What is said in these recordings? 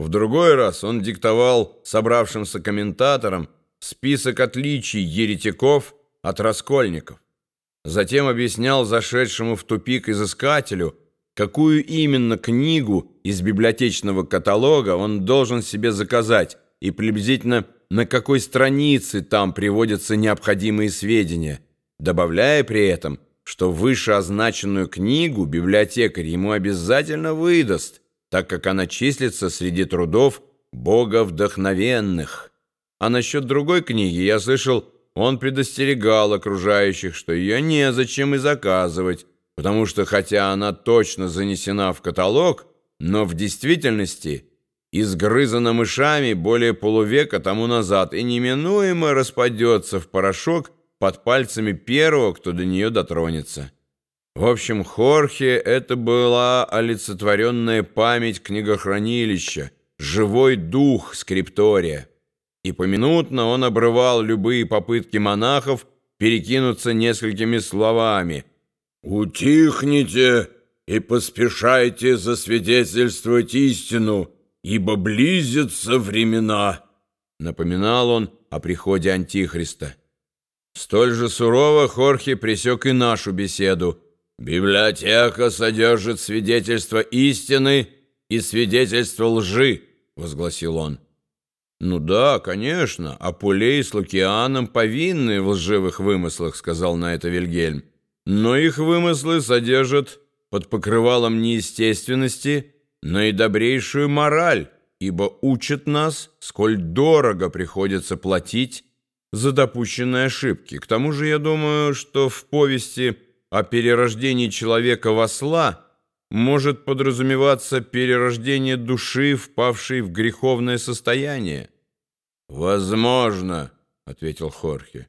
В другой раз он диктовал собравшимся комментаторам список отличий еретиков от раскольников. Затем объяснял зашедшему в тупик изыскателю, какую именно книгу из библиотечного каталога он должен себе заказать и приблизительно на какой странице там приводятся необходимые сведения, добавляя при этом, что вышеозначенную книгу библиотекарь ему обязательно выдаст, так как она числится среди трудов боговдохновенных. А насчет другой книги я слышал, он предостерегал окружающих, что ее незачем и заказывать, потому что хотя она точно занесена в каталог, но в действительности изгрызана мышами более полувека тому назад и неминуемо распадется в порошок под пальцами первого, кто до нее дотронется. В общем, Хорхе это была олицетворенная память книгохранилища, живой дух скриптория. И поминутно он обрывал любые попытки монахов перекинуться несколькими словами – «Утихните и поспешайте засвидетельствовать истину, ибо близятся времена», напоминал он о приходе Антихриста. Столь же сурово Хорхе пресек и нашу беседу. «Библиотека содержит свидетельство истины и свидетельство лжи», — возгласил он. «Ну да, конечно, Апулей с Лукианом повинны в лживых вымыслах», — сказал на это Вильгельм. Но их вымыслы содержат под покрывалом неестественности наидобрейшую мораль, ибо учат нас, сколь дорого приходится платить за допущенные ошибки. К тому же я думаю, что в повести о перерождении человека в осла может подразумеваться перерождение души, впавшей в греховное состояние. «Возможно», — ответил Хорхе.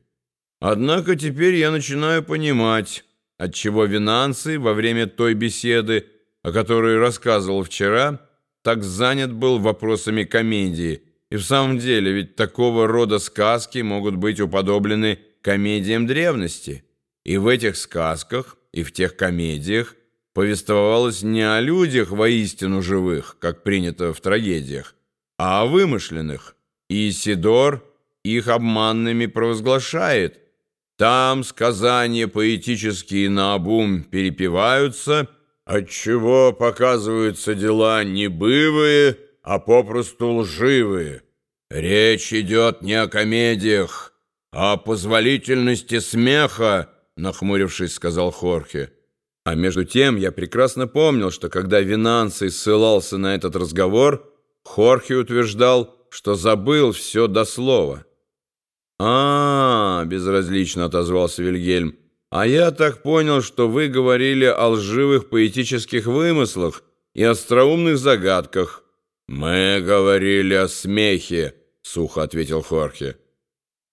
Однако теперь я начинаю понимать, отчего Винансы во время той беседы, о которой рассказывал вчера, так занят был вопросами комедии. И в самом деле, ведь такого рода сказки могут быть уподоблены комедиям древности. И в этих сказках, и в тех комедиях повествовалось не о людях воистину живых, как принято в трагедиях, а о вымышленных. И Сидор их обманными провозглашает – там сказания поэтические наобум перепеваются, отчего показываются дела не бывые, а попросту лживые. Речь идет не о комедиях, а о позволительности смеха, нахмурившись, сказал Хорхе. А между тем я прекрасно помнил, что когда Винанций ссылался на этот разговор, Хорхе утверждал, что забыл все до слова. «А, -а, -а безразлично отозвался Вильгельм. «А я так понял, что вы говорили о лживых поэтических вымыслах и остроумных загадках». «Мы говорили о смехе», — сухо ответил Хорхе.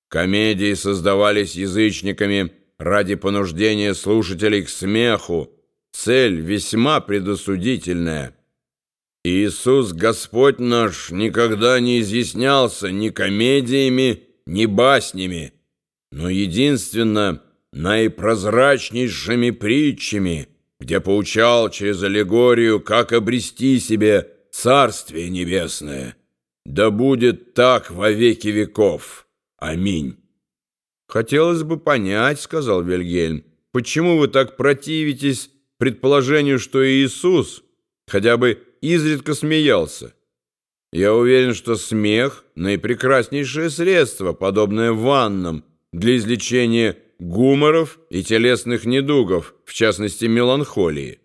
«Комедии создавались язычниками ради понуждения слушателей к смеху. Цель весьма предосудительная». Иисус Господь наш никогда не изъяснялся ни комедиями, не баснями, но единственно наипрозрачнейшими притчами, где поучал через аллегорию, как обрести себе Царствие Небесное. Да будет так во веки веков. Аминь. «Хотелось бы понять, — сказал Вильгельм, — почему вы так противитесь предположению, что Иисус хотя бы изредка смеялся? Я уверен, что смех — наипрекраснейшее средство, подобное ваннам, для излечения гуморов и телесных недугов, в частности меланхолии.